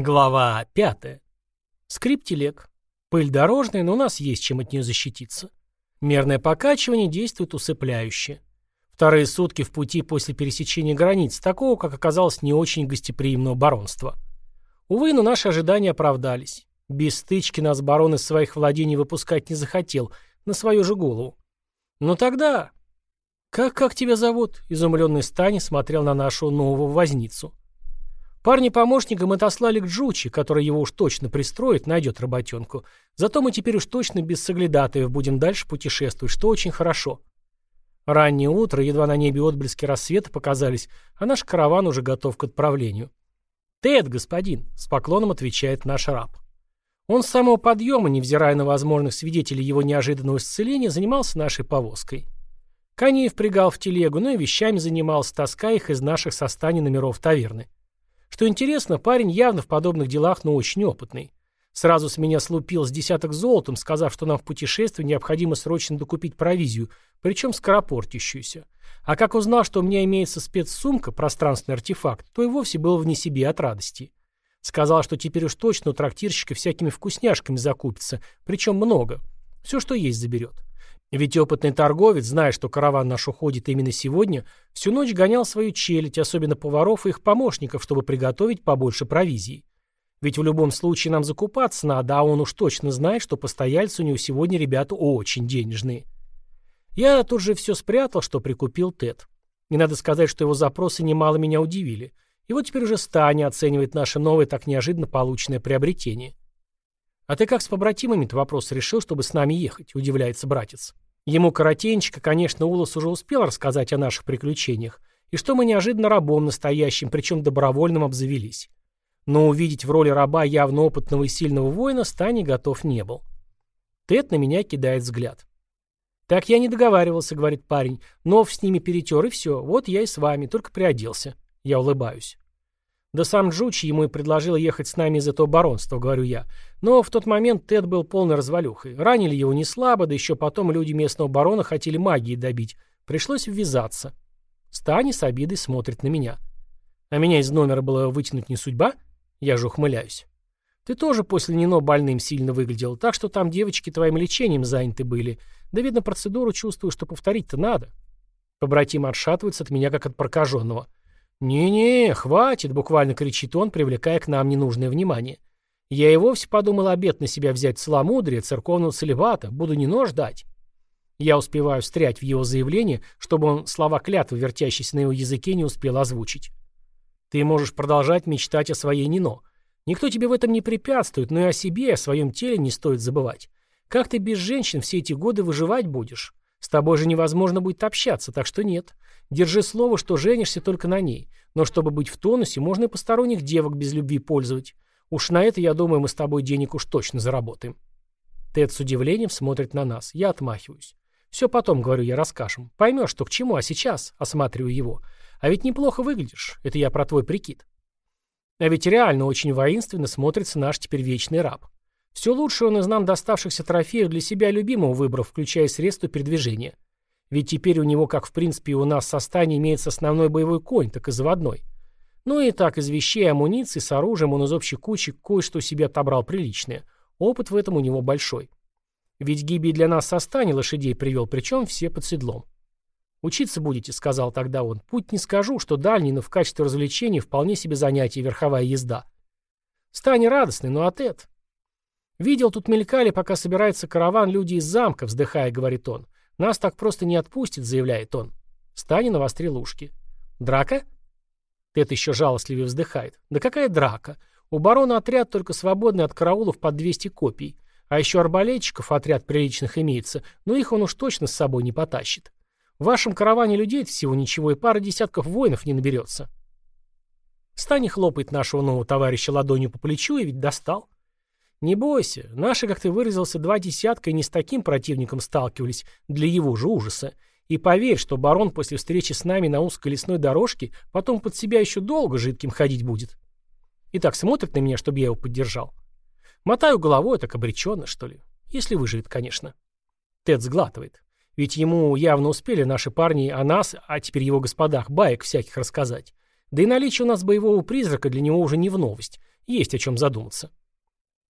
Глава пятая. Скрип телег. Пыль дорожная, но у нас есть чем от нее защититься. Мерное покачивание действует усыпляюще. Вторые сутки в пути после пересечения границ, такого, как оказалось, не очень гостеприимного баронства. Увы, но наши ожидания оправдались. Без стычки нас барон из своих владений выпускать не захотел, на свою же голову. Но тогда... «Как, как тебя зовут?» — изумленный Стани смотрел на нашу нового возницу. Парня-помощника мы отослали к Джучи, который его уж точно пристроит, найдет работенку. Зато мы теперь уж точно без соглядатаев будем дальше путешествовать, что очень хорошо. Раннее утро, едва на небе отблески рассвета показались, а наш караван уже готов к отправлению. «Тед, господин», — с поклоном отвечает наш раб. Он с самого подъема, невзирая на возможных свидетелей его неожиданного исцеления, занимался нашей повозкой. Коней впрягал в телегу, но и вещами занимался, таская их из наших состаний номеров таверны. Что интересно, парень явно в подобных делах, но очень опытный. Сразу с меня слупил с десяток золотом, сказав, что нам в путешествии необходимо срочно докупить провизию, причем скоропортящуюся. А как узнал, что у меня имеется спецсумка, пространственный артефакт, то и вовсе был вне себе от радости. Сказал, что теперь уж точно у трактирщика всякими вкусняшками закупится, причем много. Все, что есть, заберет. Ведь опытный торговец, зная, что караван наш уходит именно сегодня, всю ночь гонял свою челядь, особенно поваров и их помощников, чтобы приготовить побольше провизии. Ведь в любом случае нам закупаться надо, а он уж точно знает, что постояльцы у него сегодня ребята очень денежные. Я тут же все спрятал, что прикупил Тед. И надо сказать, что его запросы немало меня удивили. И вот теперь уже Станя оценивает наше новое так неожиданно полученное приобретение. «А ты как с побратимами-то вопрос решил, чтобы с нами ехать?» – удивляется братец. Ему коротенько, конечно, Улас уже успел рассказать о наших приключениях, и что мы неожиданно рабом настоящим, причем добровольным, обзавелись. Но увидеть в роли раба явно опытного и сильного воина Стани готов не был. Тед на меня кидает взгляд. «Так я не договаривался», — говорит парень. «Нов с ними перетер, и все. Вот я и с вами, только приоделся». Я улыбаюсь. Да сам Джучи ему и предложил ехать с нами из этого баронства, говорю я. Но в тот момент Тед был полной развалюхой. Ранили его не слабо, да еще потом люди местного барона хотели магии добить. Пришлось ввязаться. Стани с обидой смотрит на меня. А меня из номера было вытянуть не судьба? Я же ухмыляюсь. Ты тоже после Нино больным сильно выглядел, так что там девочки твоим лечением заняты были. Да, видно, процедуру чувствую, что повторить-то надо. Побратим отшатывается от меня, как от прокаженного. «Не-не, хватит!» — буквально кричит он, привлекая к нам ненужное внимание. «Я и вовсе подумал обед на себя взять целомудрие, церковного целебата, буду не нож дать». Я успеваю встрять в его заявление, чтобы он слова клятвы, вертящиеся на его языке, не успел озвучить. «Ты можешь продолжать мечтать о своей Нино. Никто тебе в этом не препятствует, но и о себе, о своем теле не стоит забывать. Как ты без женщин все эти годы выживать будешь? С тобой же невозможно будет общаться, так что нет. Держи слово, что женишься только на ней. Но чтобы быть в тонусе, можно и посторонних девок без любви пользовать. Уж на это, я думаю, мы с тобой денег уж точно заработаем. Тед с удивлением смотрит на нас. Я отмахиваюсь. Все потом, говорю я, расскажем. Поймешь, что к чему, а сейчас осматриваю его. А ведь неплохо выглядишь. Это я про твой прикид. А ведь реально очень воинственно смотрится наш теперь вечный раб. Все лучше он из нам доставшихся трофеев для себя любимого выбрал, включая средства передвижения. Ведь теперь у него, как в принципе и у нас со стани, имеется основной боевой конь, так и заводной. Ну и так, из вещей амуниции, с оружием он из общей кучи кое-что себе отобрал приличное. Опыт в этом у него большой. Ведь Гиби для нас со стани лошадей привел, причем все под седлом. «Учиться будете», — сказал тогда он. «Путь не скажу, что дальний, но в качестве развлечения вполне себе занятие верховая езда». Стань радостный, а Тед? Видел, тут мелькали, пока собирается караван, люди из замка, вздыхая, говорит он. «Нас так просто не отпустит», — заявляет он. Стани навострил ушки. «Драка?» Тед еще жалостливее вздыхает. «Да какая драка? У барона отряд только свободный от караулов под 200 копий. А еще арбалетчиков отряд приличных имеется, но их он уж точно с собой не потащит. В вашем караване людей всего ничего, и пара десятков воинов не наберется». Стани хлопает нашего нового товарища ладонью по плечу и ведь достал. Не бойся, наши, как ты выразился, два десятка и не с таким противником сталкивались для его же ужаса. И поверь, что барон после встречи с нами на узкой лесной дорожке потом под себя еще долго жидким ходить будет. И так смотрит на меня, чтобы я его поддержал. Мотаю головой, так обреченно, что ли. Если выживет, конечно. Тед сглатывает. Ведь ему явно успели наши парни о нас, а теперь его господах, баек всяких рассказать. Да и наличие у нас боевого призрака для него уже не в новость. Есть о чем задуматься.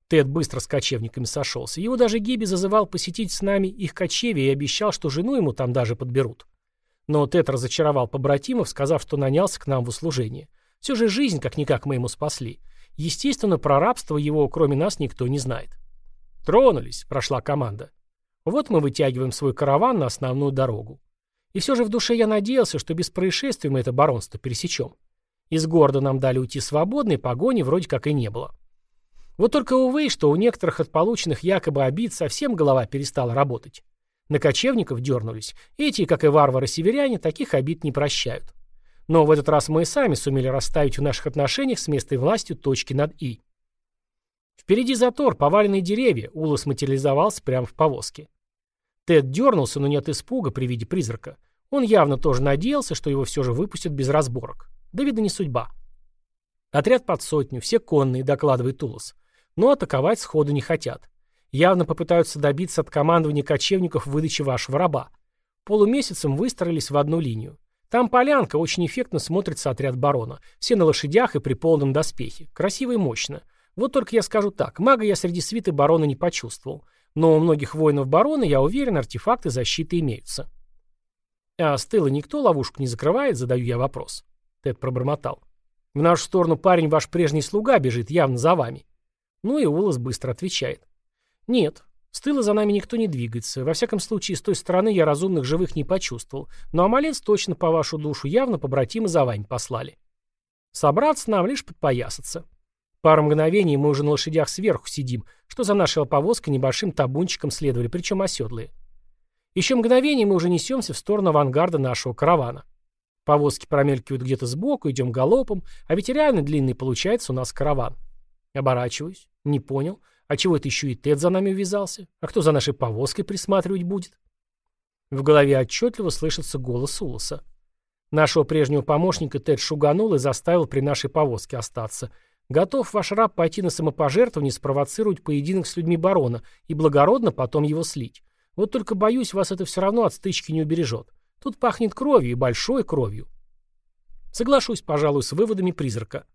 Тед быстро с кочевниками сошелся. Его даже Гиби зазывал посетить с нами их кочевье и обещал, что жену ему там даже подберут. Но Тед разочаровал побратимов, сказав, что нанялся к нам в услужение. Все же жизнь как-никак мы ему спасли. Естественно, про рабство его, кроме нас, никто не знает. «Тронулись», — прошла команда. Вот мы вытягиваем свой караван на основную дорогу. И все же в душе я надеялся, что без происшествий мы это баронство пересечем. Из города нам дали уйти свободно, погони вроде как и не было. Вот только, увы, что у некоторых от полученных якобы обид совсем голова перестала работать. На кочевников дернулись. Эти, как и варвары-северяне, таких обид не прощают. Но в этот раз мы и сами сумели расставить в наших отношениях с местной властью точки над «и». Впереди затор, поваленные деревья, Улас материализовался прямо в повозке. Тед дернулся, но не от испуга при виде призрака. Он явно тоже надеялся, что его все же выпустят без разборок. Да видно не судьба. Отряд под сотню, все конные, докладывает Улас. Но атаковать сходу не хотят. Явно попытаются добиться от командования кочевников выдачи вашего раба. Полумесяцем выстроились в одну линию. Там полянка, очень эффектно смотрится отряд барона. Все на лошадях и при полном доспехе. Красиво и мощно. Вот только я скажу так, мага я среди свиты барона не почувствовал. Но у многих воинов барона, я уверен, артефакты защиты имеются. А с тыла никто ловушку не закрывает, задаю я вопрос. Тед пробормотал. В нашу сторону парень ваш прежний слуга бежит, явно за вами. Ну и Улас быстро отвечает. Нет, с тыла за нами никто не двигается. Во всяком случае, с той стороны я разумных живых не почувствовал. Но амалец точно по вашу душу явно побратимы за вами послали. Собраться нам лишь подпоясаться. Пару мгновений мы уже на лошадях сверху сидим, что за нашей повозкой небольшим табунчиком следовали, причем оседлые. Еще мгновение мы уже несемся в сторону авангарда нашего каравана. Повозки промелькивают где-то сбоку, идем галопом, а ведь реально длинный получается у нас караван. Оборачиваюсь. Не понял. А чего это еще и Тед за нами увязался? А кто за нашей повозкой присматривать будет? В голове отчетливо слышится голос Улоса. Нашего прежнего помощника Тед шуганул и заставил при нашей повозке остаться. Готов ваш раб пойти на самопожертвование, спровоцировать поединок с людьми барона и благородно потом его слить. Вот только боюсь, вас это все равно от стычки не убережет. Тут пахнет кровью и большой кровью. Соглашусь, пожалуй, с выводами призрака.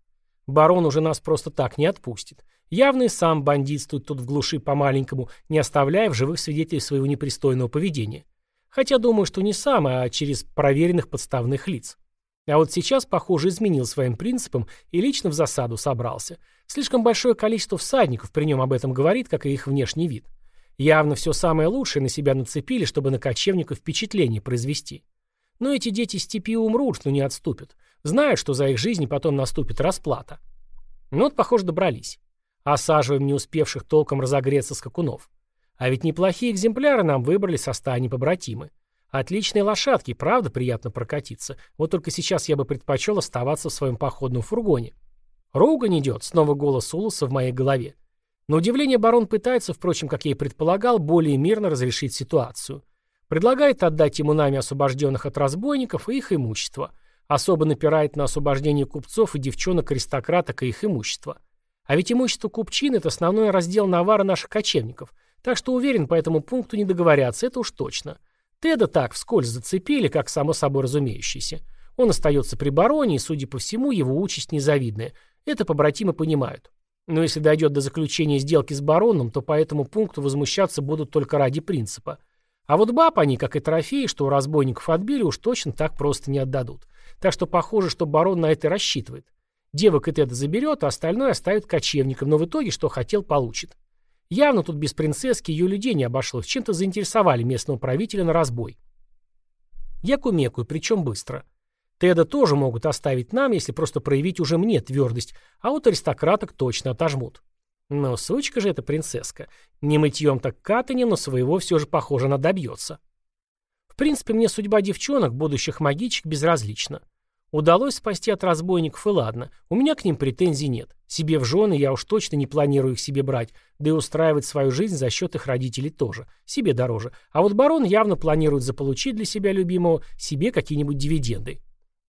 Барон уже нас просто так не отпустит. Явно и сам бандитствует тут в глуши по-маленькому, не оставляя в живых свидетелей своего непристойного поведения. Хотя думаю, что не сам, а через проверенных подставных лиц. А вот сейчас, похоже, изменил своим принципам и лично в засаду собрался. Слишком большое количество всадников при нем об этом говорит, как и их внешний вид. Явно все самое лучшее на себя нацепили, чтобы на кочевников впечатление произвести. Но эти дети степи умрут, но не отступят. Знают, что за их жизни потом наступит расплата. Ну вот, похоже, добрались. Осаживаем не успевших толком разогреться скакунов. А ведь неплохие экземпляры нам выбрали со стани побратимы. Отличные лошадки, правда приятно прокатиться. Вот только сейчас я бы предпочел оставаться в своем походном фургоне. Ругань идет, снова голос Улуса в моей голове. На удивление барон пытается, впрочем, как я и предполагал, более мирно разрешить ситуацию. Предлагает отдать ему нами освобожденных от разбойников и их имущество – Особо напирает на освобождение купцов и девчонок-аристократок и их имущество. А ведь имущество купчин – это основной раздел навара наших кочевников. Так что уверен, по этому пункту не договорятся, это уж точно. Теда так вскользь зацепили, как само собой разумеющееся. Он остается при бароне, и, судя по всему, его участь незавидная. Это побратимы понимают. Но если дойдет до заключения сделки с бароном, то по этому пункту возмущаться будут только ради принципа. А вот баб они, как и трофеи, что у разбойников отбили, уж точно так просто не отдадут. Так что похоже, что барон на это рассчитывает. Девок и Теда заберет, а остальное оставит кочевникам, но в итоге что хотел, получит. Явно тут без принцесски ее людей не обошлось, чем-то заинтересовали местного правителя на разбой. Я кумекаю, причем быстро. Теда тоже могут оставить нам, если просто проявить уже мне твердость, а вот аристократок точно отожмут. Но сучка же эта принцесска. Не мытьем так катанем, но своего все же, похоже, она добьется. В принципе, мне судьба девчонок, будущих магичек, безразлична. Удалось спасти от разбойников, и ладно. У меня к ним претензий нет. Себе в жены я уж точно не планирую их себе брать, да и устраивать свою жизнь за счет их родителей тоже. Себе дороже. А вот барон явно планирует заполучить для себя любимого себе какие-нибудь дивиденды.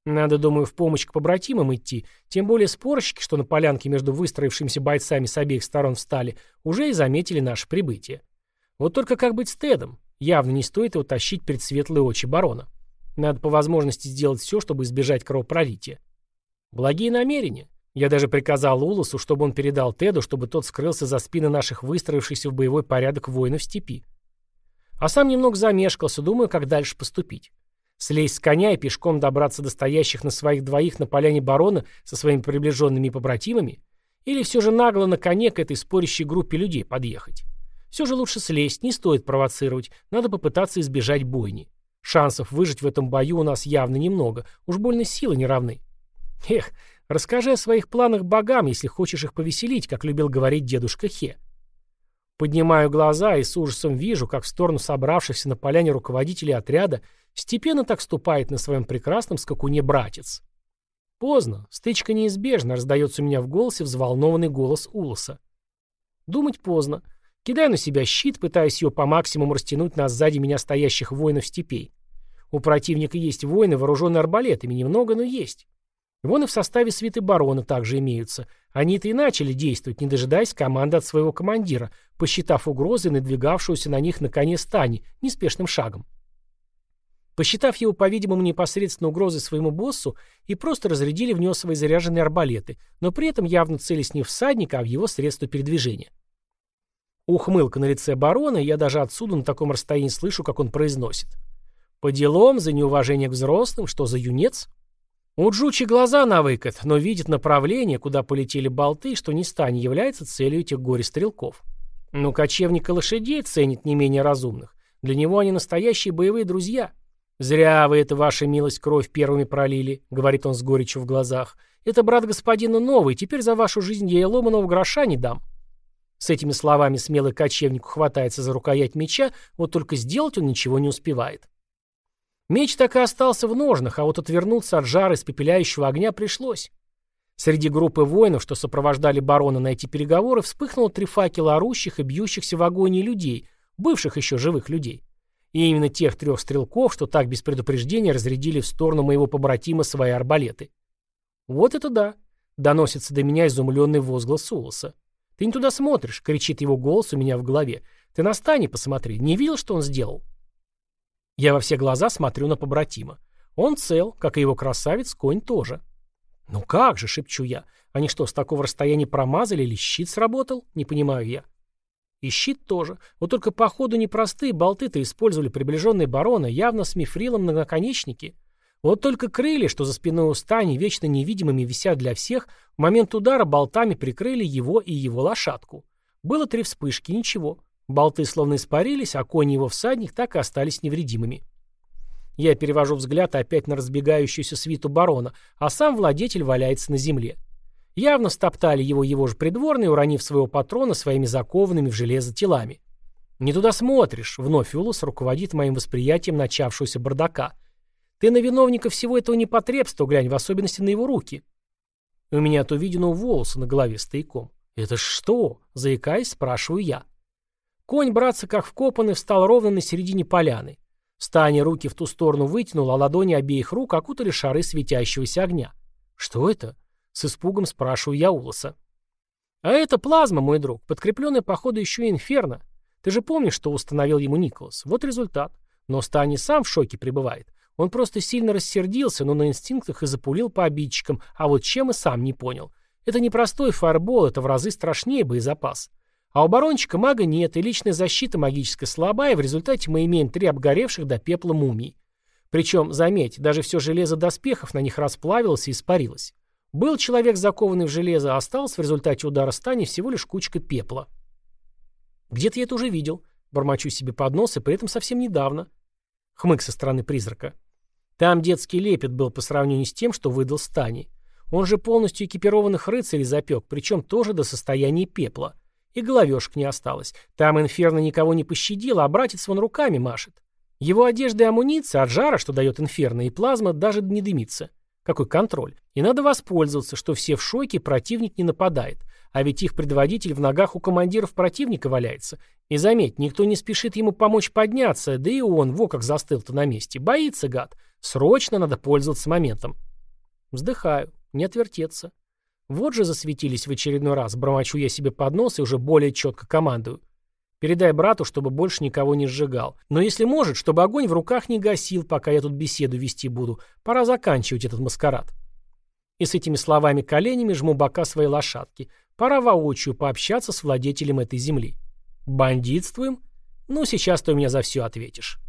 Надо, думаю, в помощь к побратимам идти, тем более спорщики, что на полянке между выстроившимися бойцами с обеих сторон встали, уже и заметили наше прибытие. Вот только как быть с Тедом? Явно не стоит его тащить перед светлые очи барона. Надо по возможности сделать все, чтобы избежать кровопролития. Благие намерения. Я даже приказал Улусу, чтобы он передал Теду, чтобы тот скрылся за спины наших выстроившихся в боевой порядок воинов степи. А сам немного замешкался, думаю, как дальше поступить. Слезть с коня и пешком добраться до стоящих на своих двоих на поляне барона со своими приближенными побратимами? Или все же нагло на коне к этой спорящей группе людей подъехать? Все же лучше слезть, не стоит провоцировать, надо попытаться избежать бойни. Шансов выжить в этом бою у нас явно немного, уж больно силы не равны. Эх, Расскажи о своих планах богам, если хочешь их повеселить, как любил говорить дедушка Хе. Поднимаю глаза и с ужасом вижу, как в сторону собравшихся на поляне руководителей отряда степенно так ступает на своем прекрасном скакуне братец. Поздно, стычка неизбежна, раздается у меня в голосе взволнованный голос Улоса. Думать поздно. Кидаю на себя щит, пытаясь его по максимуму растянуть на сзади меня стоящих воинов степей. У противника есть воины, вооруженные арбалетами, немного, но есть. Вон и в составе свиты барона также имеются. Они-то и начали действовать, не дожидаясь команды от своего командира, посчитав угрозы, надвигавшуюся на них на коне стани, неспешным шагом. Посчитав его, по-видимому, непосредственно угрозой своему боссу, и просто разрядили в него свои заряженные арбалеты, но при этом явно целясь не всадника, а в его средство передвижения. Ухмылка на лице барона, я даже отсюда на таком расстоянии слышу, как он произносит. «По делам, за неуважение к взрослым, что за юнец?» У Джучи глаза на выкат, но видит направление, куда полетели болты, что не стань является целью этих горе-стрелков. Но кочевник и лошадей ценит не менее разумных. Для него они настоящие боевые друзья. «Зря вы это, ваша милость, кровь первыми пролили», — говорит он с горечью в глазах. «Это брат господина новый, теперь за вашу жизнь я и ломаного гроша не дам». С этими словами смелый кочевник хватается за рукоять меча, вот только сделать он ничего не успевает. Меч так и остался в ножнах, а вот отвернуться от жара испепеляющего огня пришлось. Среди группы воинов, что сопровождали барона на эти переговоры, вспыхнуло три факела орущих и бьющихся в агонии людей, бывших еще живых людей. И именно тех трех стрелков, что так без предупреждения разрядили в сторону моего побратима свои арбалеты. «Вот это да!» — доносится до меня изумленный возглас Улоса. «Ты не туда смотришь!» — кричит его голос у меня в голове. «Ты на стане посмотри, не видел, что он сделал?» Я во все глаза смотрю на побратима. Он цел, как и его красавец, конь тоже. «Ну как же», — шепчу я. «Они что, с такого расстояния промазали или щит сработал?» Не понимаю я. И щит тоже. Вот только по ходу непростые болты-то использовали приближенные барона, явно с мифрилом на наконечнике. Вот только крылья, что за спиной у стани, вечно невидимыми висят для всех, в момент удара болтами прикрыли его и его лошадку. Было три вспышки, ничего. Болты словно испарились, а кони его всадник так и остались невредимыми. Я перевожу взгляд опять на разбегающуюся свиту барона, а сам владетель валяется на земле. Явно стоптали его его же придворные, уронив своего патрона своими закованными в железо телами. «Не туда смотришь», — вновь Улус руководит моим восприятием начавшегося бардака. «Ты на виновника всего этого непотребства глянь, в особенности на его руки». У меня то видено волосы на голове стояком. «Это что?» — заикаясь, спрашиваю я. Конь, братца, как вкопанный, встал ровно на середине поляны. Стани руки в ту сторону вытянул, а ладони обеих рук окутали шары светящегося огня. «Что это?» — с испугом спрашиваю я Улоса. «А это плазма, мой друг, подкрепленная, походу, еще и инферно. Ты же помнишь, что установил ему Николас? Вот результат. Но Стани сам в шоке пребывает. Он просто сильно рассердился, но на инстинктах и запулил по обидчикам, а вот чем и сам не понял. Это не простой фаербол, это в разы страшнее боезапас. А у барончика мага нет, и личная защита магическая слабая, и в результате мы имеем три обгоревших до пепла мумий. Причем, заметь, даже все железо доспехов на них расплавилось и испарилось. Был человек, закованный в железо, а остался в результате удара стани всего лишь кучка пепла. Где-то я это уже видел. Бормочу себе под нос, и при этом совсем недавно. Хмык со стороны призрака. Там детский лепет был по сравнению с тем, что выдал Стани. Он же полностью экипированных рыцарей запек, причем тоже до состояния пепла. И головешек не осталось. Там инферно никого не пощадило, а братец вон руками машет. Его одежда и амуниция от жара, что дает инферно, и плазма даже не дымится. Какой контроль? И надо воспользоваться, что все в шоке, противник не нападает. А ведь их предводитель в ногах у командиров противника валяется. И заметь, никто не спешит ему помочь подняться, да и он, во как застыл-то на месте. Боится, гад. Срочно надо пользоваться моментом. Вздыхаю. Не отвертеться. Вот же засветились в очередной раз, бормочу я себе под нос и уже более четко командую. Передай брату, чтобы больше никого не сжигал. Но если может, чтобы огонь в руках не гасил, пока я тут беседу вести буду. Пора заканчивать этот маскарад. И с этими словами коленями жму бока своей лошадки. Пора воочию пообщаться с владетелем этой земли. Бандитствуем? Ну, сейчас ты у меня за все ответишь.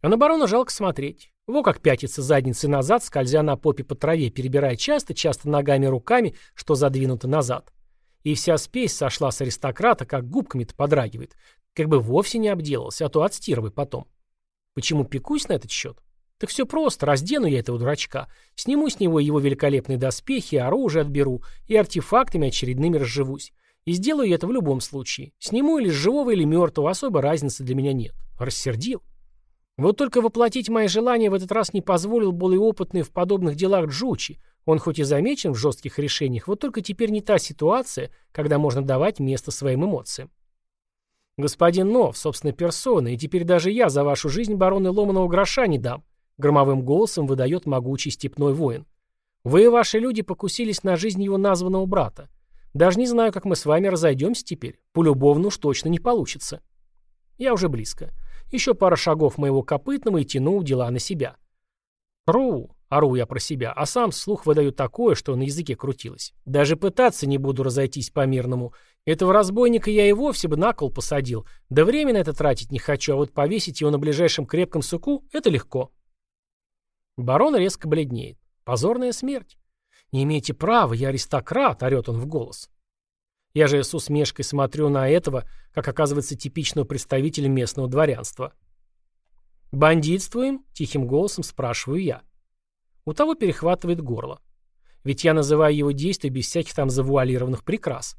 А на барона жалко смотреть. Во как пятится задницей назад, скользя на попе по траве, перебирая часто-часто ногами и руками, что задвинуто назад. И вся спесь сошла с аристократа, как губками-то подрагивает. Как бы вовсе не обделался, а то отстирывай потом. Почему пекусь на этот счет? Так все просто, раздену я этого дурачка, сниму с него его великолепные доспехи, оружие отберу и артефактами очередными разживусь. И сделаю я это в любом случае. Сниму или с живого, или мертвого, особой разницы для меня нет. Рассердил. Вот только воплотить мои желания в этот раз не позволил более опытный в подобных делах Джучи. Он хоть и замечен в жестких решениях, вот только теперь не та ситуация, когда можно давать место своим эмоциям. Господин Нов, собственно, персона, и теперь даже я за вашу жизнь бароны ломаного гроша не дам. Громовым голосом выдает могучий степной воин. Вы и ваши люди покусились на жизнь его названного брата. Даже не знаю, как мы с вами разойдемся теперь. Полюбовно уж точно не получится. Я уже близко. Еще пара шагов моего копытного и тяну дела на себя. Ру, ору я про себя, а сам слух выдаю такое, что на языке крутилось. Даже пытаться не буду разойтись по-мирному. Этого разбойника я и вовсе бы на кол посадил. Да время на это тратить не хочу, а вот повесить его на ближайшем крепком суку — это легко. Барон резко бледнеет. Позорная смерть. «Не имеете права, я аристократ», — орет он в голос. Я же с усмешкой смотрю на этого, как оказывается типичного представителя местного дворянства. «Бандитствуем?» — тихим голосом спрашиваю я. У того перехватывает горло. Ведь я называю его действия без всяких там завуалированных прикрас.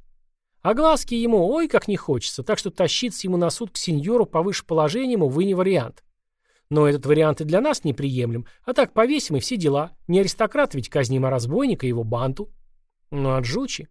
А глазки ему ой как не хочется, так что тащиться ему на суд к сеньору повыше положением, увы, не вариант. Но этот вариант и для нас неприемлем. А так повесим и все дела. Не аристократ ведь казним, а разбойника и его банту. Ну а Джучи?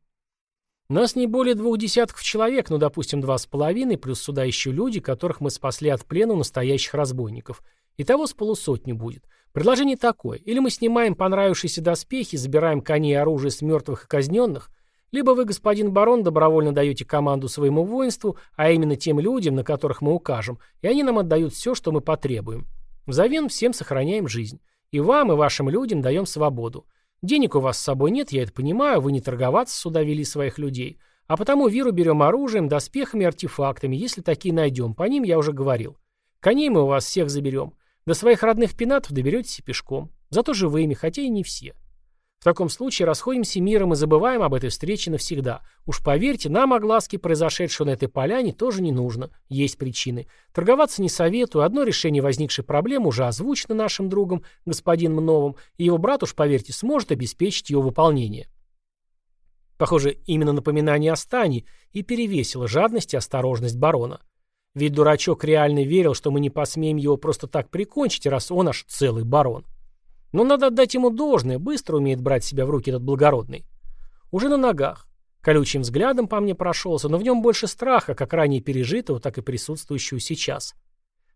Нас не более двух десятков человек, ну, допустим, два с половиной, плюс сюда еще люди, которых мы спасли от плена у настоящих разбойников. Итого с полусотни будет. Предложение такое. Или мы снимаем понравившиеся доспехи, забираем коней и оружие с мертвых и казненных, либо вы, господин барон, добровольно даете команду своему воинству, а именно тем людям, на которых мы укажем, и они нам отдают все, что мы потребуем. Взамен всем сохраняем жизнь. И вам, и вашим людям даем свободу. Денег у вас с собой нет, я это понимаю, вы не торговаться сюда вели своих людей. А потому Виру берем оружием, доспехами, артефактами, если такие найдем. По ним я уже говорил. Коней мы у вас всех заберем. До своих родных пенатов доберетесь пешком. Зато живыми, хотя и не все. В таком случае расходимся миром и забываем об этой встрече навсегда. Уж поверьте, нам огласки произошедшего на этой поляне тоже не нужно. Есть причины. Торговаться не советую. Одно решение возникшей проблемы уже озвучено нашим другом, господином Новым, и его брат, уж поверьте, сможет обеспечить ее выполнение. Похоже, именно напоминание о стане и перевесило жадность и осторожность барона. Ведь дурачок реально верил, что мы не посмеем его просто так прикончить, раз он аж целый барон. Но надо отдать ему должное, быстро умеет брать себя в руки этот благородный. Уже на ногах. Колючим взглядом по мне прошелся, но в нем больше страха, как ранее пережитого, так и присутствующего сейчас.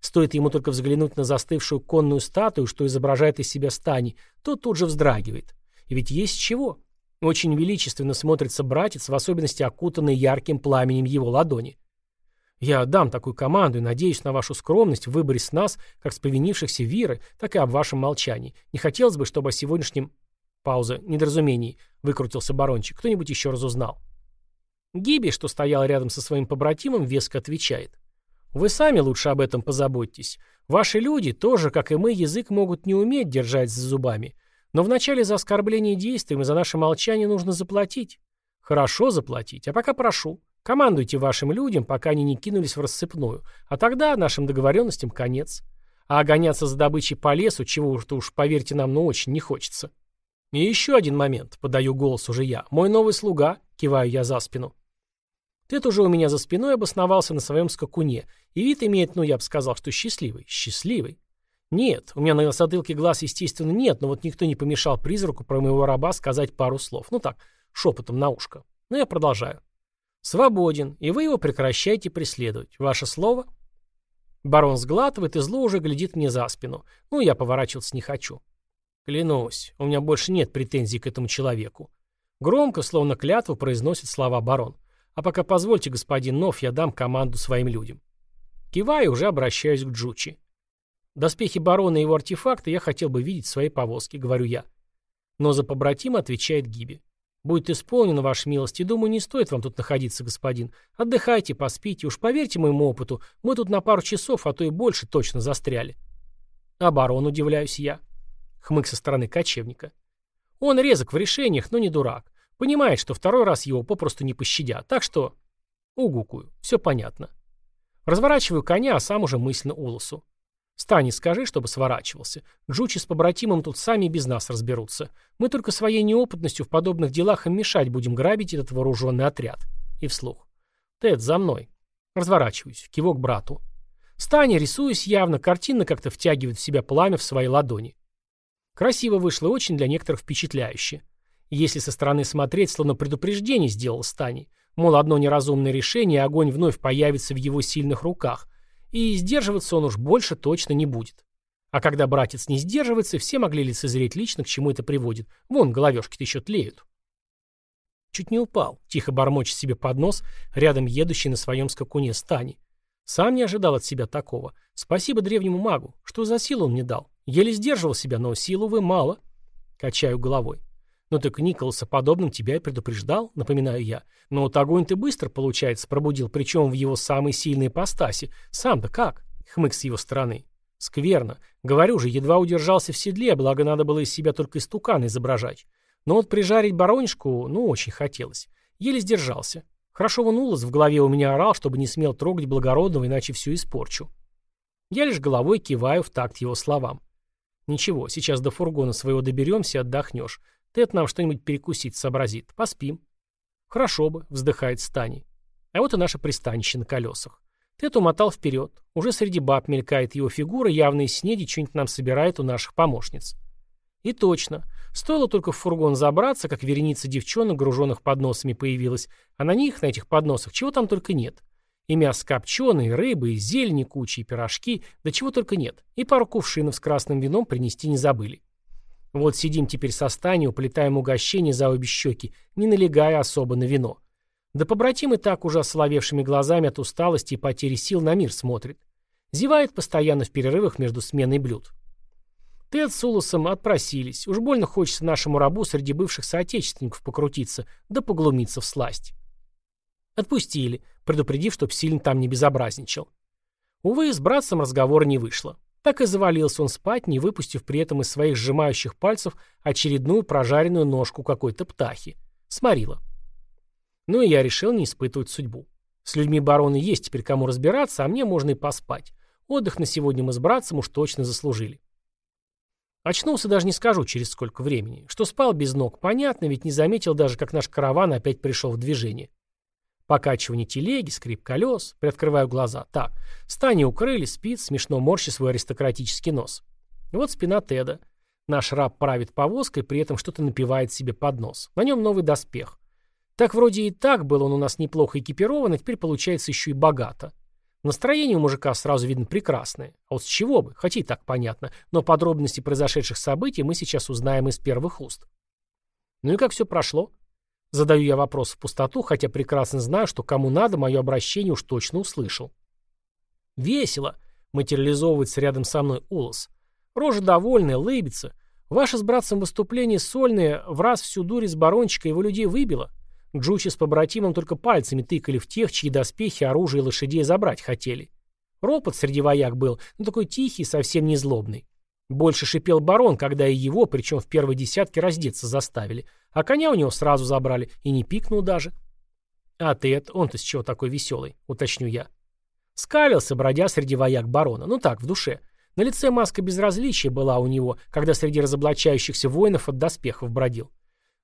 Стоит ему только взглянуть на застывшую конную статую, что изображает из себя стани, то тут же вздрагивает. И ведь есть чего. Очень величественно смотрится братец, в особенности окутанный ярким пламенем его ладони. Я дам такую команду и надеюсь на вашу скромность в выборе с нас, как с повинившихся Виры, так и об вашем молчании. Не хотелось бы, чтобы о сегодняшнем... Пауза. Недоразумении. Выкрутился барончик. Кто-нибудь еще разузнал. Гиби, что стоял рядом со своим побратимом, веско отвечает. Вы сами лучше об этом позаботьтесь. Ваши люди тоже, как и мы, язык могут не уметь держать за зубами. Но вначале за оскорбление действием и за наше молчание нужно заплатить. Хорошо заплатить. А пока прошу. Командуйте вашим людям, пока они не кинулись в рассыпную, а тогда нашим договоренностям конец. А гоняться за добычей по лесу, чего-то уж, поверьте нам, ну очень не хочется. И еще один момент, подаю голос уже я. Мой новый слуга, киваю я за спину. Ты уже у меня за спиной обосновался на своем скакуне, и вид имеет, ну я бы сказал, что счастливый. Счастливый. Нет, у меня на затылке глаз, естественно, нет, но вот никто не помешал призраку про моего раба сказать пару слов. Ну так, шепотом на ушко. Но я продолжаю. Свободен, и вы его прекращаете преследовать. Ваше слово? Барон сглатывает и зло уже глядит мне за спину. Ну, я поворачиваться не хочу. Клянусь, у меня больше нет претензий к этому человеку. Громко, словно клятву, произносит слова барон. А пока позвольте, господин Нов, я дам команду своим людям. Киваю уже обращаюсь к Джучи. Доспехи барона и его артефакты я хотел бы видеть в своей повозке, говорю я. Но за побратима отвечает Гиби. Будет исполнено, ваша милость, и думаю, не стоит вам тут находиться, господин. Отдыхайте, поспите, уж поверьте моему опыту, мы тут на пару часов, а то и больше точно застряли. Оборон, удивляюсь я. Хмык со стороны кочевника. Он резок в решениях, но не дурак. Понимает, что второй раз его попросту не пощадят, так что... Угукую, все понятно. Разворачиваю коня, а сам уже мысленно улосу. Стань скажи, чтобы сворачивался. Джучи с побратимом тут сами без нас разберутся. Мы только своей неопытностью в подобных делах им мешать будем грабить этот вооруженный отряд. И вслух. Тед, за мной. Разворачиваюсь. Кивок брату. Стань, рисуюсь явно, картина как-то втягивает в себя пламя в свои ладони. Красиво вышло очень для некоторых впечатляюще. Если со стороны смотреть, словно предупреждение сделал Стани. Мол, одно неразумное решение, огонь вновь появится в его сильных руках, и сдерживаться он уж больше точно не будет. А когда братец не сдерживается, все могли лицезреть лично, к чему это приводит. Вон, головешки-то еще тлеют. Чуть не упал, тихо бормочет себе под нос, рядом едущий на своем скакуне Стани. Сам не ожидал от себя такого. Спасибо древнему магу. Что за силу он мне дал? Еле сдерживал себя, но силу вы мало. Качаю головой. Ну так Николаса подобным тебя и предупреждал, напоминаю я. Но вот огонь ты быстро, получается, пробудил, причем в его самой сильной ипостаси. Сам-то как? Хмык с его стороны. Скверно. Говорю же, едва удержался в седле, благо надо было из себя только истукана изображать. Но вот прижарить баронишку, ну, очень хотелось. Еле сдержался. Хорошо вон Улас в голове у меня орал, чтобы не смел трогать благородного, иначе все испорчу. Я лишь головой киваю в такт его словам. Ничего, сейчас до фургона своего доберемся и отдохнешь. Тед нам что-нибудь перекусить сообразит. Поспим. Хорошо бы, вздыхает Стани. А вот и наше пристанище на колесах. Тед умотал вперед. Уже среди баб мелькает его фигура, явно из снеди что-нибудь нам собирает у наших помощниц. И точно. Стоило только в фургон забраться, как вереница девчонок, груженных подносами, появилась, а на них, на этих подносах, чего там только нет. И мясо копченое, и рыбы, и зелени кучи, и пирожки, да чего только нет. И пару кувшинов с красным вином принести не забыли. Вот сидим теперь со Станей, уплетаем угощение за обе щеки, не налегая особо на вино. Да побратим и так уже ословевшими глазами от усталости и потери сил на мир смотрит. Зевает постоянно в перерывах между сменой блюд. Тед с Улосом отпросились. Уж больно хочется нашему рабу среди бывших соотечественников покрутиться, да поглумиться в сласть. Отпустили, предупредив, чтоб сильно там не безобразничал. Увы, с братцем разговора не вышло. Так и завалился он спать, не выпустив при этом из своих сжимающих пальцев очередную прожаренную ножку какой-то птахи. Сморила. Ну и я решил не испытывать судьбу. С людьми барона есть теперь кому разбираться, а мне можно и поспать. Отдых на сегодня мы с братцем уж точно заслужили. Очнулся даже не скажу, через сколько времени. Что спал без ног, понятно, ведь не заметил даже, как наш караван опять пришел в движение. Покачивание телеги, скрип колес. Приоткрываю глаза. Так, Стани укрыли, спит, смешно морщи свой аристократический нос. Вот спина Теда. Наш раб правит повозкой, при этом что-то напивает себе под нос. На нем новый доспех. Так вроде и так был он у нас неплохо экипирован, а теперь получается еще и богато. Настроение у мужика сразу видно прекрасное. А вот с чего бы, хотя и так понятно, но подробности произошедших событий мы сейчас узнаем из первых уст. Ну и как все прошло? Задаю я вопрос в пустоту, хотя прекрасно знаю, что кому надо, мое обращение уж точно услышал. «Весело!» — материализовывается рядом со мной Улос. Рожа довольная, лыбится. Ваше с братцем выступление сольное в раз всю дурь из барончика его людей выбило. Джучи с побратимом только пальцами тыкали в тех, чьи доспехи, оружие и лошадей забрать хотели. Ропот среди вояк был, но такой тихий, совсем не злобный. Больше шипел барон, когда и его, причем в первой десятке, раздеться заставили. А коня у него сразу забрали, и не пикнул даже. А Тед, он-то с чего такой веселый, уточню я. Скалился, бродя среди вояк барона. Ну так, в душе. На лице маска безразличия была у него, когда среди разоблачающихся воинов от доспехов бродил.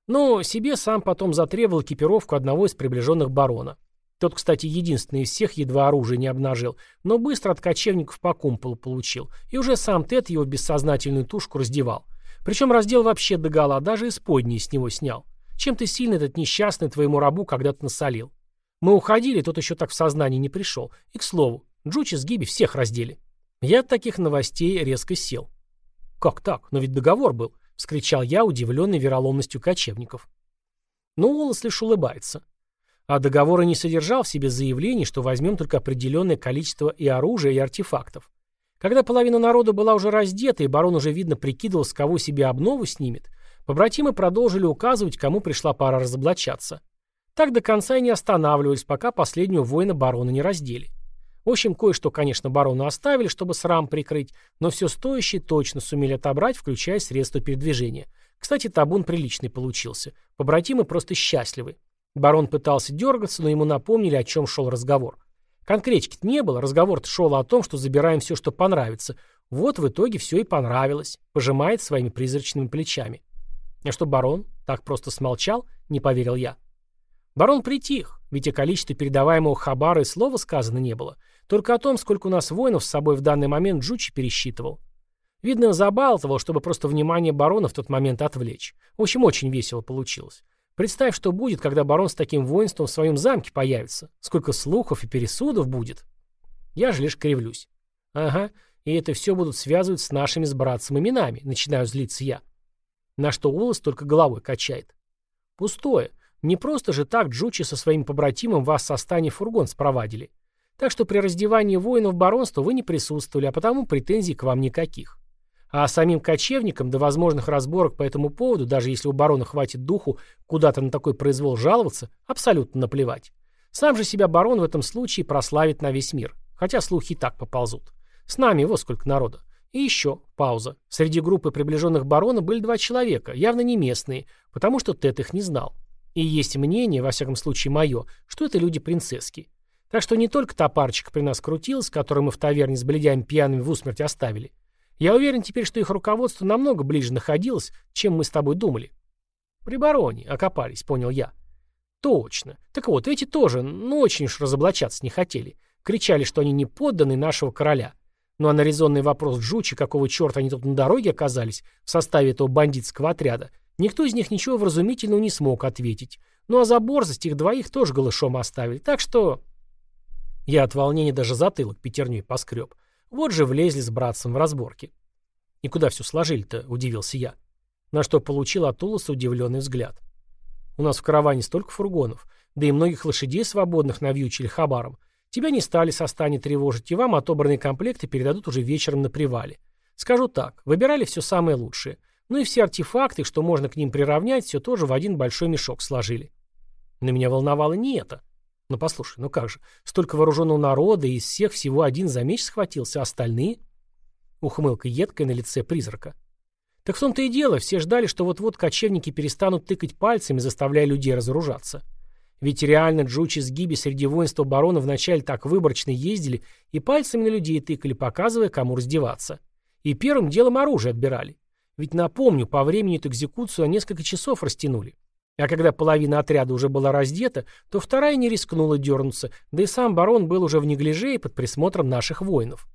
Но себе сам потом затребовал экипировку одного из приближенных барона. Тот, кстати, единственный из всех едва оружие не обнажил, но быстро от кочевников по кумполу получил, и уже сам Тед его бессознательную тушку раздевал. Причем раздел вообще догола, даже исподние с него снял. Чем ты сильно этот несчастный твоему рабу когда-то насолил. Мы уходили, тот еще так в сознание не пришел. И, к слову, Джучи с Гиби всех раздели. Я от таких новостей резко сел. «Как так? Но ведь договор был!» — вскричал я, удивленный вероломностью кочевников. Но Уоллес лишь улыбается. А договор и не содержал в себе заявлений, что возьмем только определенное количество и оружия, и артефактов. Когда половина народа была уже раздета, и барон уже видно прикидывал, с кого себе обнову снимет, Побратимы продолжили указывать, кому пришла пора разоблачаться. Так до конца и не останавливались, пока последнего воина барона не раздели. В общем, кое-что, конечно, барону оставили, чтобы срам прикрыть, но все стоящее точно сумели отобрать, включая средства передвижения. Кстати, табун приличный получился. Побратимы просто счастливы. Барон пытался дергаться, но ему напомнили, о чем шел разговор. Конкретики не было, разговор шел о том, что забираем все, что понравится. Вот в итоге все и понравилось. Пожимает своими призрачными плечами. А что барон так просто смолчал, не поверил я. Барон притих, ведь о количестве передаваемого хабара и слова сказано не было. Только о том, сколько у нас воинов с собой в данный момент Джучи пересчитывал. Видно, забалтывал, чтобы просто внимание барона в тот момент отвлечь. В общем, очень весело получилось. Представь, что будет, когда барон с таким воинством в своем замке появится. Сколько слухов и пересудов будет. Я же лишь кривлюсь. Ага, и это все будут связывать с нашими с братцем именами. Начинаю злиться я. На что Улас только головой качает. Пустое. Не просто же так Джучи со своим побратимом вас со стани фургон спровадили. Так что при раздевании воинов баронства вы не присутствовали, а потому претензий к вам никаких. А самим кочевникам до возможных разборок по этому поводу, даже если у барона хватит духу куда-то на такой произвол жаловаться, абсолютно наплевать. Сам же себя барон в этом случае прославит на весь мир, хотя слухи и так поползут. С нами его сколько народа. И еще пауза. Среди группы приближенных барона были два человека, явно не местные, потому что Тед их не знал. И есть мнение, во всяком случае мое, что это люди принцесски. Так что не только топарчик при нас крутился, который мы в таверне с бледями пьяными в усмерть оставили. Я уверен теперь, что их руководство намного ближе находилось, чем мы с тобой думали. При бароне окопались, понял я. Точно. Так вот, эти тоже, ну, очень уж разоблачаться не хотели. Кричали, что они не подданы нашего короля. Ну а на резонный вопрос Джучи, какого черта они тут на дороге оказались, в составе этого бандитского отряда, Никто из них ничего вразумительного не смог ответить. Ну а за борзость их двоих тоже голышом оставили. Так что... Я от волнения даже затылок пятерней поскреб. Вот же влезли с братцем в разборки. «И куда все сложили-то?» – удивился я. На что получил от Улоса удивленный взгляд. «У нас в караване столько фургонов, да и многих лошадей свободных навьючили хабаром. Тебя не стали со стани тревожить, и вам отобранные комплекты передадут уже вечером на привале. Скажу так, выбирали все самое лучшее. Ну и все артефакты, что можно к ним приравнять, все тоже в один большой мешок сложили. Но меня волновало не это. Ну послушай, ну как же, столько вооруженного народа, и из всех всего один за меч схватился, а остальные? Ухмылка едкая на лице призрака. Так в том-то и дело, все ждали, что вот-вот кочевники перестанут тыкать пальцами, заставляя людей разоружаться. Ведь реально Джучи с Гиби среди воинства барона вначале так выборочно ездили и пальцами на людей тыкали, показывая, кому раздеваться. И первым делом оружие отбирали. Ведь напомню, по времени эту экзекуцию несколько часов растянули. А когда половина отряда уже была раздета, то вторая не рискнула дернуться, да и сам барон был уже в неглиже и под присмотром наших воинов.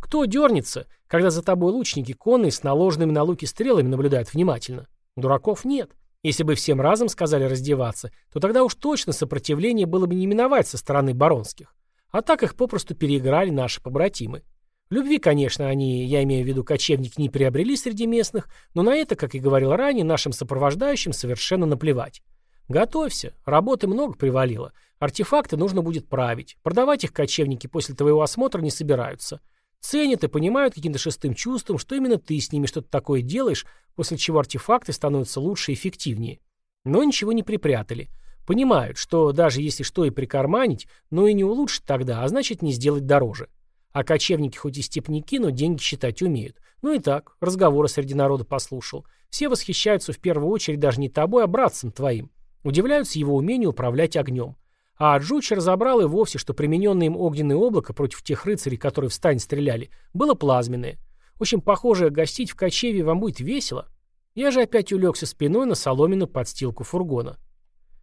Кто дернется, когда за тобой лучники конные с наложенными на луки стрелами наблюдают внимательно? Дураков нет. Если бы всем разом сказали раздеваться, то тогда уж точно сопротивление было бы не миновать со стороны баронских. А так их попросту переиграли наши побратимы. Любви, конечно, они, я имею в виду кочевники, не приобрели среди местных, но на это, как и говорил ранее, нашим сопровождающим совершенно наплевать. Готовься, работы много привалило. Артефакты нужно будет править. Продавать их кочевники после твоего осмотра не собираются. Ценят и понимают каким-то шестым чувством, что именно ты с ними что-то такое делаешь, после чего артефакты становятся лучше и эффективнее. Но ничего не припрятали. Понимают, что даже если что и прикарманить, но и не улучшить тогда, а значит не сделать дороже. А кочевники хоть и степняки, но деньги считать умеют. Ну и так, разговоры среди народа послушал. Все восхищаются в первую очередь даже не тобой, а братцем твоим. Удивляются его умению управлять огнем. А Джуч разобрал и вовсе, что примененное им огненное облако против тех рыцарей, которые в стань стреляли, было плазменное. В общем, похоже, гостить в кочеве вам будет весело. Я же опять улегся спиной на соломенную подстилку фургона.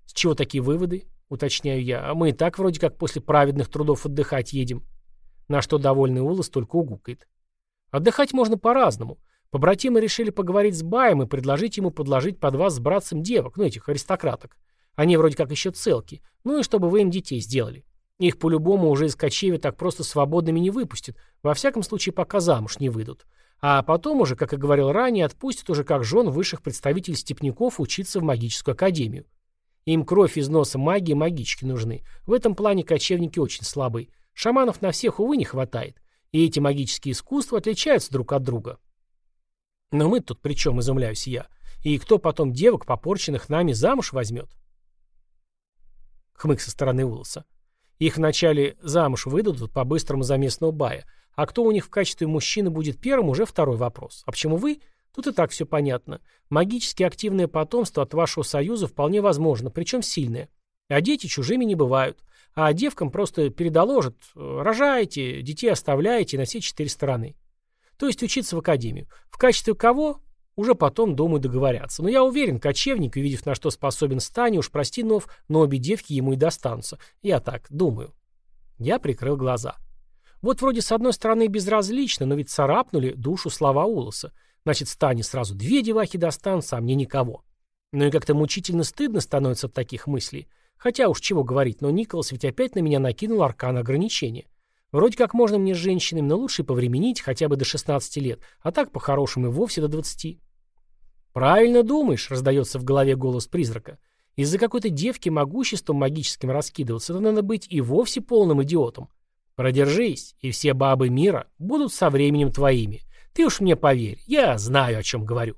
С чего такие выводы? Уточняю я. А мы и так вроде как после праведных трудов отдыхать едем. На что довольный Улас только угукает. Отдыхать можно по-разному. Побратимы решили поговорить с Баем и предложить ему подложить под вас с братцем девок, ну этих аристократок. Они вроде как еще целки. Ну и чтобы вы им детей сделали. Их по-любому уже из кочеви так просто свободными не выпустят, во всяком случае пока замуж не выйдут. А потом уже, как и говорил ранее, отпустят уже как жен высших представителей степняков учиться в магическую академию. Им кровь из носа магии магички нужны. В этом плане кочевники очень слабы. Шаманов на всех, увы, не хватает. И эти магические искусства отличаются друг от друга. Но мы тут при чем, изумляюсь я. И кто потом девок, попорченных нами, замуж возьмет? Хмык со стороны Улоса. Их вначале замуж выдадут по-быстрому за местного бая, а кто у них в качестве мужчины будет первым, уже второй вопрос. А почему вы? Тут и так все понятно. Магически активное потомство от вашего союза вполне возможно, причем сильное. А дети чужими не бывают. А девкам просто передоложат. Рожаете, детей оставляете на все четыре стороны. То есть учиться в академию. В качестве кого? Уже потом, думаю, договорятся. Но я уверен, кочевник, увидев, на что способен Стани, уж прости, Нов, но обе девки ему и достанутся. Я так думаю. Я прикрыл глаза. Вот вроде с одной стороны безразлично, но ведь царапнули душу слова Улоса. Значит, Стане сразу две девахи достанутся, а мне никого. Ну и как-то мучительно стыдно становится от таких мыслей. Хотя уж чего говорить, но Николас ведь опять на меня накинул аркан ограничения. Вроде как можно мне с женщинами, но лучше повременить хотя бы до 16 лет, а так по-хорошему и вовсе до 20. «Правильно думаешь», — раздается в голове голос призрака. «Из-за какой-то девки могуществом магическим раскидываться, то надо быть и вовсе полным идиотом. Продержись, и все бабы мира будут со временем твоими. Ты уж мне поверь, я знаю, о чем говорю».